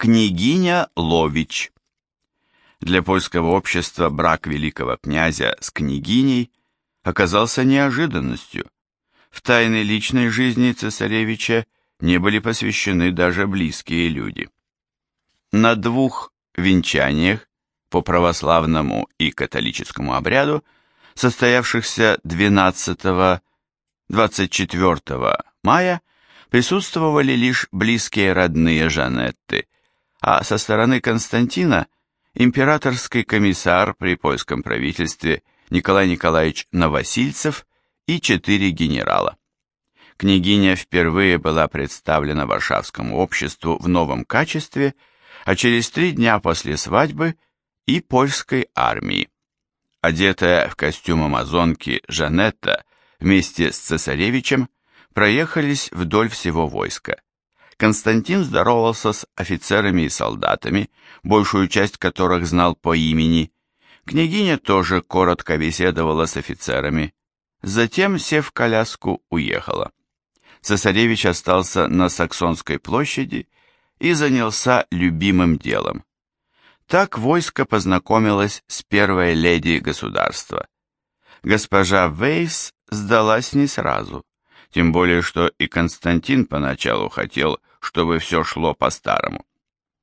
Княгиня Лович Для польского общества брак великого князя с княгиней оказался неожиданностью. В тайны личной жизни цесаревича не были посвящены даже близкие люди. На двух венчаниях по православному и католическому обряду, состоявшихся 12-24 мая, присутствовали лишь близкие родные Жанетты, а со стороны Константина императорский комиссар при польском правительстве Николай Николаевич Новосильцев и четыре генерала. Княгиня впервые была представлена Варшавскому обществу в новом качестве, а через три дня после свадьбы и польской армии. Одетая в костюм амазонки Жанетта вместе с цесаревичем проехались вдоль всего войска. Константин здоровался с офицерами и солдатами, большую часть которых знал по имени. Княгиня тоже коротко беседовала с офицерами. Затем, сев в коляску, уехала. Цесаревич остался на Саксонской площади и занялся любимым делом. Так войско познакомилось с первой леди государства. Госпожа Вейс сдалась не сразу, тем более что и Константин поначалу хотел чтобы все шло по-старому.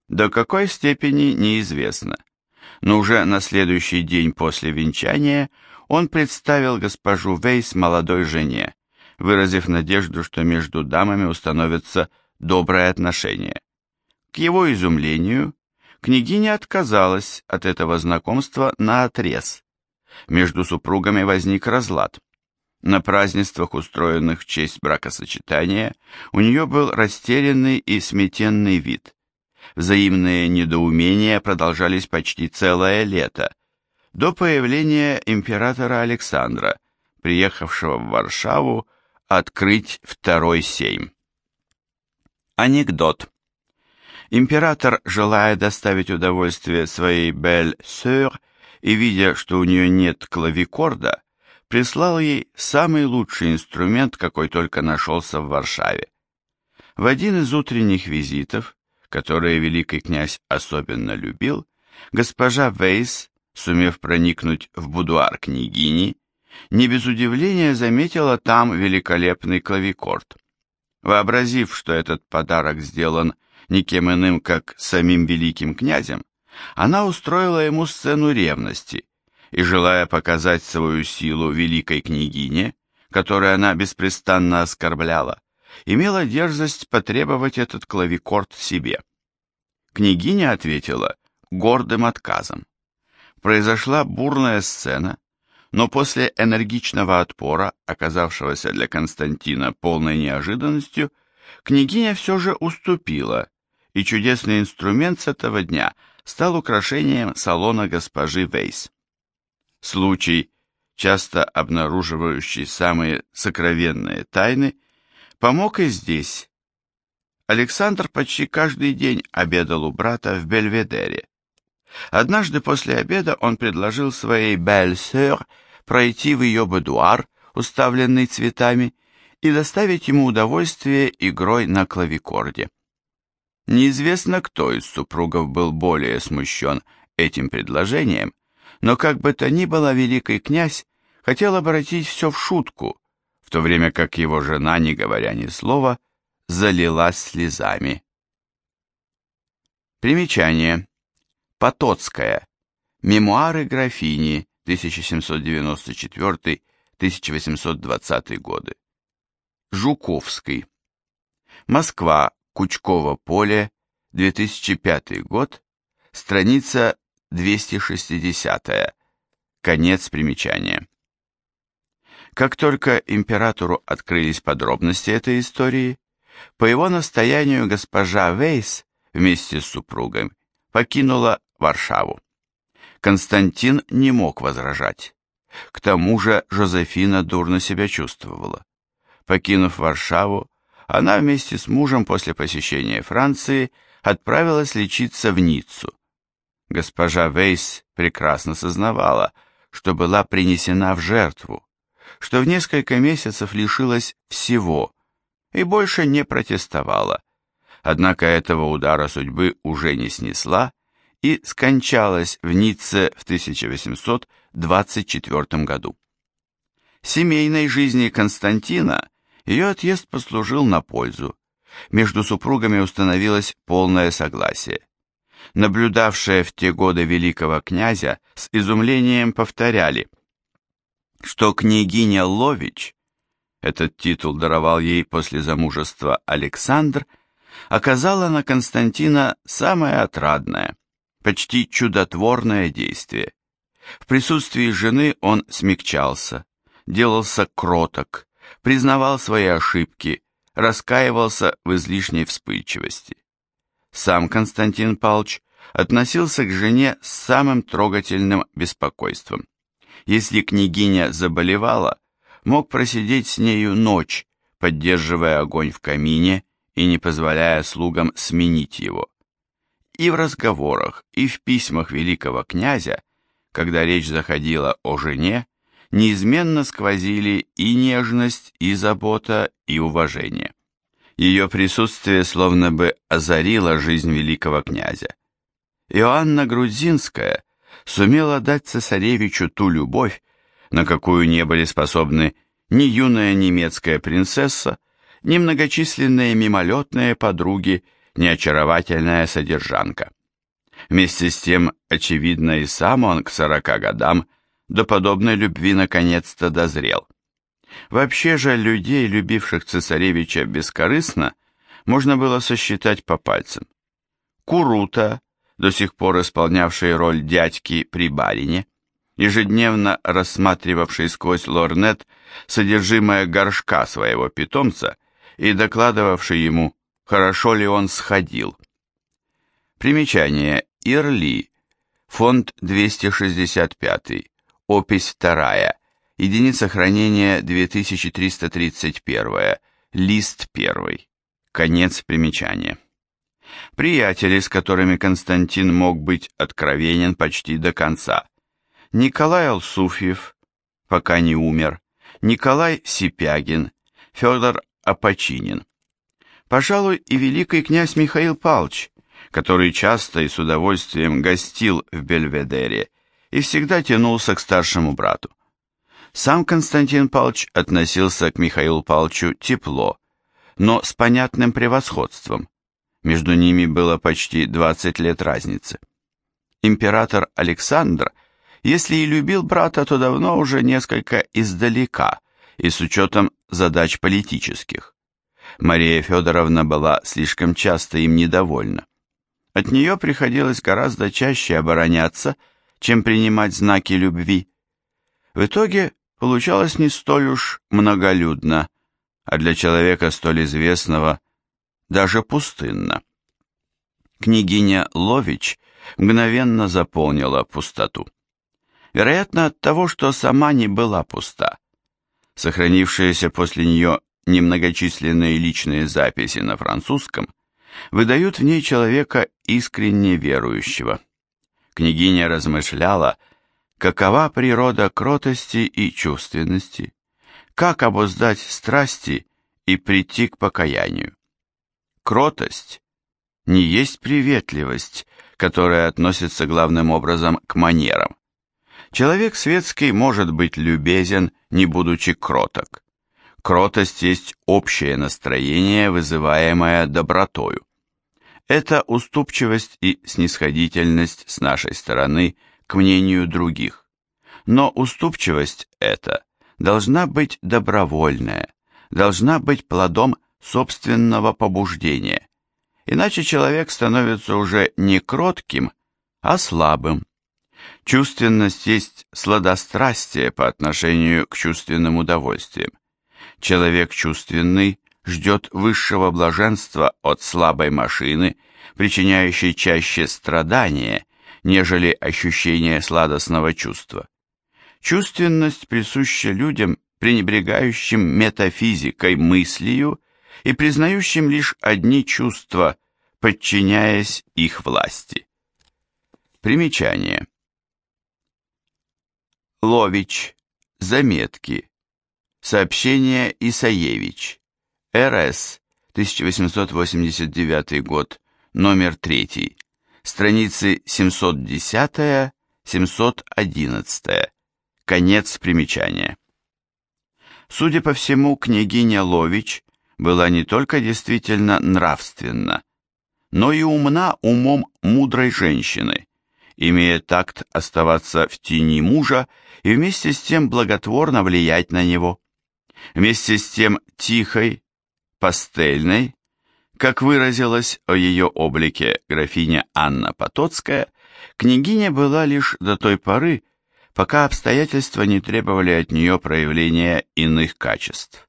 До какой степени неизвестно, но уже на следующий день после венчания он представил госпожу Вейс молодой жене, выразив надежду, что между дамами установятся доброе отношение. К его изумлению, княгиня отказалась от этого знакомства на отрез. Между супругами возник разлад. На празднествах, устроенных в честь бракосочетания, у нее был растерянный и сметенный вид. Взаимные недоумения продолжались почти целое лето, до появления императора Александра, приехавшего в Варшаву открыть второй сейм. Анекдот. Император, желая доставить удовольствие своей бель-сёр и видя, что у нее нет клавикорда, прислал ей самый лучший инструмент, какой только нашелся в Варшаве. В один из утренних визитов, которые великий князь особенно любил, госпожа Вейс, сумев проникнуть в будуар княгини, не без удивления заметила там великолепный клавикорд. Вообразив, что этот подарок сделан никем иным, как самим великим князем, она устроила ему сцену ревности – и, желая показать свою силу великой княгине, которую она беспрестанно оскорбляла, имела дерзость потребовать этот клавикорд себе. Княгиня ответила гордым отказом. Произошла бурная сцена, но после энергичного отпора, оказавшегося для Константина полной неожиданностью, княгиня все же уступила, и чудесный инструмент с этого дня стал украшением салона госпожи Вейс. Случай, часто обнаруживающий самые сокровенные тайны, помог и здесь. Александр почти каждый день обедал у брата в Бельведере. Однажды после обеда он предложил своей бель-сёр пройти в ее будуар, уставленный цветами, и доставить ему удовольствие игрой на клавикорде. Неизвестно, кто из супругов был более смущен этим предложением, но как бы то ни было, великий князь хотел обратить все в шутку, в то время как его жена, не говоря ни слова, залилась слезами. Примечание. Потоцкая. Мемуары графини, 1794-1820 годы. Жуковский. Москва, Кучково поле, 2005 год, страница 260. -е. Конец примечания. Как только императору открылись подробности этой истории, по его настоянию госпожа Вейс вместе с супругом покинула Варшаву. Константин не мог возражать. К тому же Жозефина дурно себя чувствовала. Покинув Варшаву, она вместе с мужем после посещения Франции отправилась лечиться в Ниццу. Госпожа Вейс прекрасно сознавала, что была принесена в жертву, что в несколько месяцев лишилась всего и больше не протестовала. однако этого удара судьбы уже не снесла и скончалась в Ницце в 1824 году. Семейной жизни Константина ее отъезд послужил на пользу. Между супругами установилось полное согласие. Наблюдавшие в те годы великого князя с изумлением повторяли, что княгиня Лович, этот титул даровал ей после замужества Александр, оказала на Константина самое отрадное, почти чудотворное действие. В присутствии жены он смягчался, делался кроток, признавал свои ошибки, раскаивался в излишней вспыльчивости. Сам Константин Палч относился к жене с самым трогательным беспокойством. Если княгиня заболевала, мог просидеть с нею ночь, поддерживая огонь в камине и не позволяя слугам сменить его. И в разговорах, и в письмах великого князя, когда речь заходила о жене, неизменно сквозили и нежность, и забота, и уважение. Ее присутствие словно бы озарило жизнь великого князя. Иоанна Грузинская сумела дать цесаревичу ту любовь, на какую не были способны ни юная немецкая принцесса, ни многочисленные мимолетные подруги, ни очаровательная содержанка. Вместе с тем, очевидно, и сам он к сорока годам до подобной любви наконец-то дозрел. Вообще же людей, любивших цесаревича бескорыстно, можно было сосчитать по пальцам. Курута, до сих пор исполнявший роль дядьки при барине, ежедневно рассматривавший сквозь лорнет содержимое горшка своего питомца и докладывавший ему, хорошо ли он сходил. Примечание. Ирли. Фонд 265. Опись 2. Единица хранения 2331. Лист 1. Конец примечания. Приятели, с которыми Константин мог быть откровенен почти до конца. Николай Алсуфьев, пока не умер, Николай Сипягин, Федор Апочинин. Пожалуй, и великий князь Михаил Палч, который часто и с удовольствием гостил в Бельведере и всегда тянулся к старшему брату. Сам Константин Палч относился к Михаилу Палчу тепло, но с понятным превосходством. Между ними было почти 20 лет разницы. Император Александр, если и любил брата, то давно уже несколько издалека и с учетом задач политических. Мария Федоровна была слишком часто им недовольна. От нее приходилось гораздо чаще обороняться, чем принимать знаки любви. В итоге получалось не столь уж многолюдно, а для человека столь известного даже пустынно. Княгиня Лович мгновенно заполнила пустоту. Вероятно, от того, что сама не была пуста. Сохранившиеся после нее немногочисленные личные записи на французском выдают в ней человека искренне верующего. Княгиня размышляла, какова природа кротости и чувственности, как обуздать страсти и прийти к покаянию. Кротость не есть приветливость, которая относится главным образом к манерам. Человек светский может быть любезен, не будучи кроток. Кротость есть общее настроение, вызываемое добротою. Это уступчивость и снисходительность с нашей стороны к мнению других. Но уступчивость эта должна быть добровольная, должна быть плодом собственного побуждения. Иначе человек становится уже не кротким, а слабым. Чувственность есть сладострастие по отношению к чувственным удовольствиям. Человек чувственный ждет высшего блаженства от слабой машины, причиняющей чаще страдания, нежели ощущение сладостного чувства. Чувственность присуща людям, пренебрегающим метафизикой, мыслью и признающим лишь одни чувства, подчиняясь их власти. Примечание. Лович. Заметки. Сообщение Исаевич. РС. 1889 год, номер 3, страницы 710-711, конец примечания. Судя по всему, княгиня Лович была не только действительно нравственна, но и умна умом мудрой женщины, имея такт оставаться в тени мужа и вместе с тем благотворно влиять на него. Вместе с тем тихой, пастельной, как выразилась о ее облике графиня Анна Потоцкая, княгиня была лишь до той поры, пока обстоятельства не требовали от нее проявления иных качеств.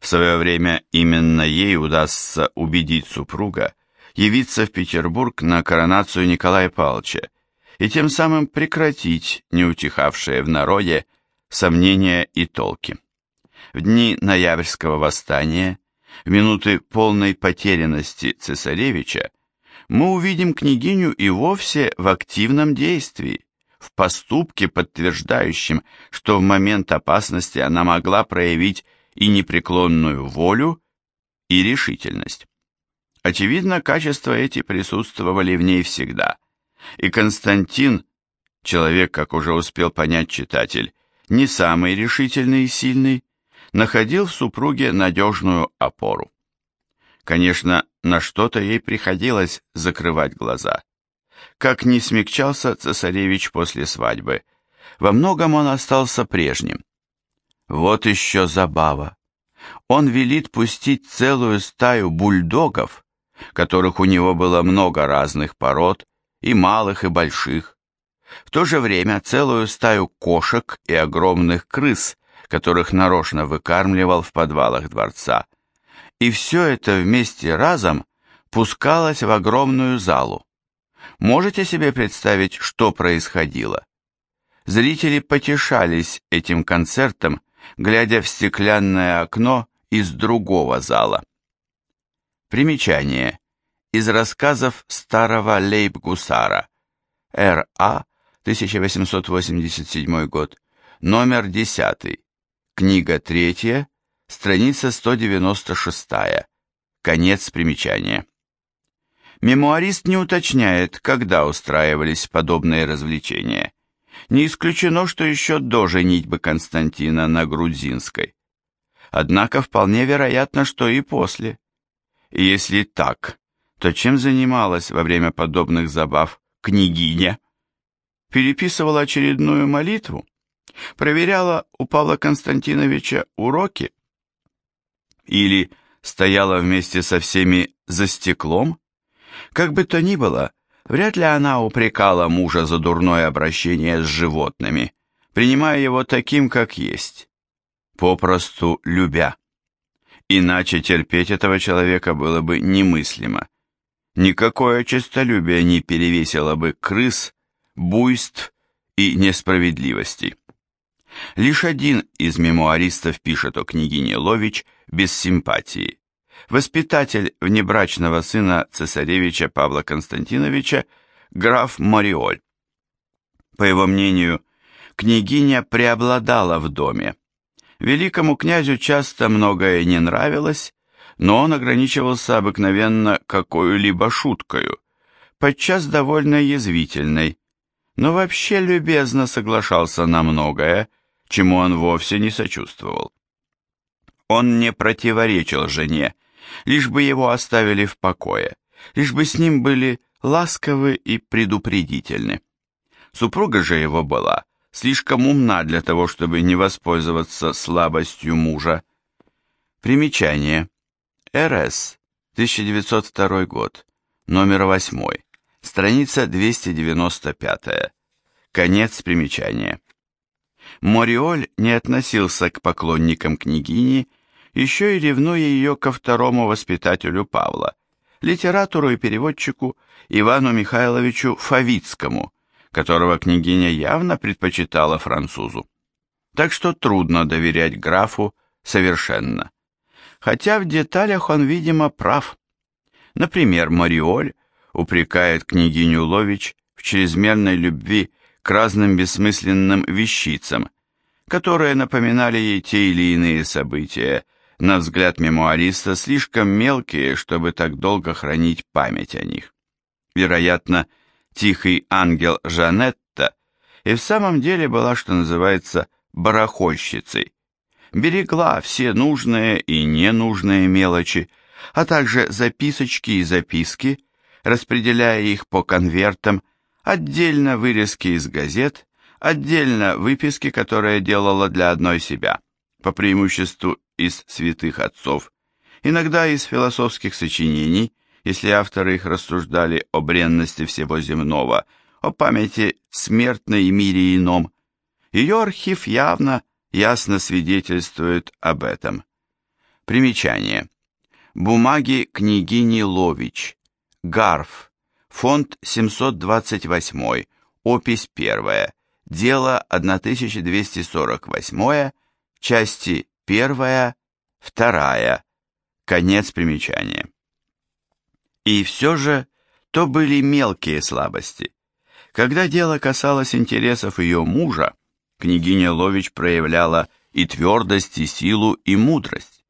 В свое время именно ей удастся убедить супруга явиться в Петербург на коронацию Николая Павловича и тем самым прекратить неутихавшие в народе сомнения и толки. В дни ноябрьского восстания, в минуты полной потерянности цесаревича, мы увидим княгиню и вовсе в активном действии, в поступке, подтверждающем, что в момент опасности она могла проявить и непреклонную волю, и решительность. Очевидно, качества эти присутствовали в ней всегда, и Константин, человек, как уже успел понять читатель, не самый решительный и сильный, находил в супруге надежную опору. Конечно, на что-то ей приходилось закрывать глаза. Как ни смягчался цесаревич после свадьбы, во многом он остался прежним. Вот еще забава. Он велит пустить целую стаю бульдогов, которых у него было много разных пород, и малых, и больших. В то же время целую стаю кошек и огромных крыс, которых нарочно выкармливал в подвалах дворца. И все это вместе разом пускалось в огромную залу. Можете себе представить, что происходило? Зрители потешались этим концертом, глядя в стеклянное окно из другого зала. Примечание. Из рассказов старого лейб-гусара. Р.А. 1887 год. Номер 10. Книга 3. Страница 196. Конец примечания. Мемуарист не уточняет, когда устраивались подобные развлечения. Не исключено, что еще до женитьбы Константина на Грудзинской. Однако вполне вероятно, что и после. Если так, то чем занималась во время подобных забав княгиня? Переписывала очередную молитву? Проверяла у Павла Константиновича уроки? Или стояла вместе со всеми за стеклом? Как бы то ни было, вряд ли она упрекала мужа за дурное обращение с животными, принимая его таким, как есть, попросту любя. Иначе терпеть этого человека было бы немыслимо. Никакое честолюбие не перевесило бы крыс, буйств и несправедливостей. Лишь один из мемуаристов пишет о княгине Лович без симпатии. Воспитатель внебрачного сына цесаревича Павла Константиновича, граф Мориоль. По его мнению, княгиня преобладала в доме. Великому князю часто многое не нравилось, но он ограничивался обыкновенно какой-либо шуткою, подчас довольно язвительной, но вообще любезно соглашался на многое, чему он вовсе не сочувствовал. Он не противоречил жене, лишь бы его оставили в покое, лишь бы с ним были ласковы и предупредительны. Супруга же его была слишком умна для того, чтобы не воспользоваться слабостью мужа. Примечание. РС, 1902 год, номер 8, страница 295, конец примечания. Мориоль не относился к поклонникам княгини, еще и ревнуя ее ко второму воспитателю Павла, литератору и переводчику Ивану Михайловичу Фавицкому, которого княгиня явно предпочитала французу. Так что трудно доверять графу совершенно хотя в деталях он, видимо, прав. Например, Мариоль упрекает княгиню Лович в чрезмерной любви разным бессмысленным вещицам, которые напоминали ей те или иные события, на взгляд мемуариста, слишком мелкие, чтобы так долго хранить память о них. Вероятно, тихий ангел Жанетта и в самом деле была, что называется, барахольщицей. Берегла все нужные и ненужные мелочи, а также записочки и записки, распределяя их по конвертам, отдельно вырезки из газет, отдельно выписки, которые делала для одной себя, по преимуществу из святых отцов, иногда из философских сочинений, если авторы их рассуждали о бренности всего земного, о памяти смертной мире ином. Ее архив явно, ясно свидетельствует об этом. Примечание. Бумаги княгини Лович. Гарф. Фонд 728. Опись 1. Дело 1248. Части 1. 2. Конец примечания. И все же то были мелкие слабости. Когда дело касалось интересов ее мужа, княгиня Лович проявляла и твердость, и силу, и мудрость.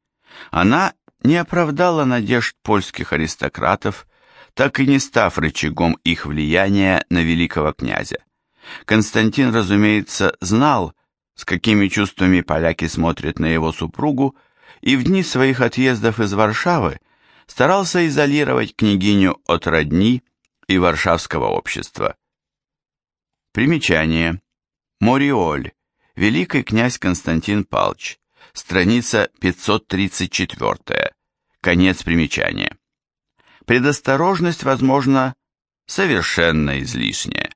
Она не оправдала надежд польских аристократов, так и не став рычагом их влияния на великого князя. Константин, разумеется, знал, с какими чувствами поляки смотрят на его супругу, и в дни своих отъездов из Варшавы старался изолировать княгиню от родни и варшавского общества. Примечание. Мориоль. Великий князь Константин Палч. Страница 534. Конец примечания. Предосторожность, возможно, совершенно излишняя.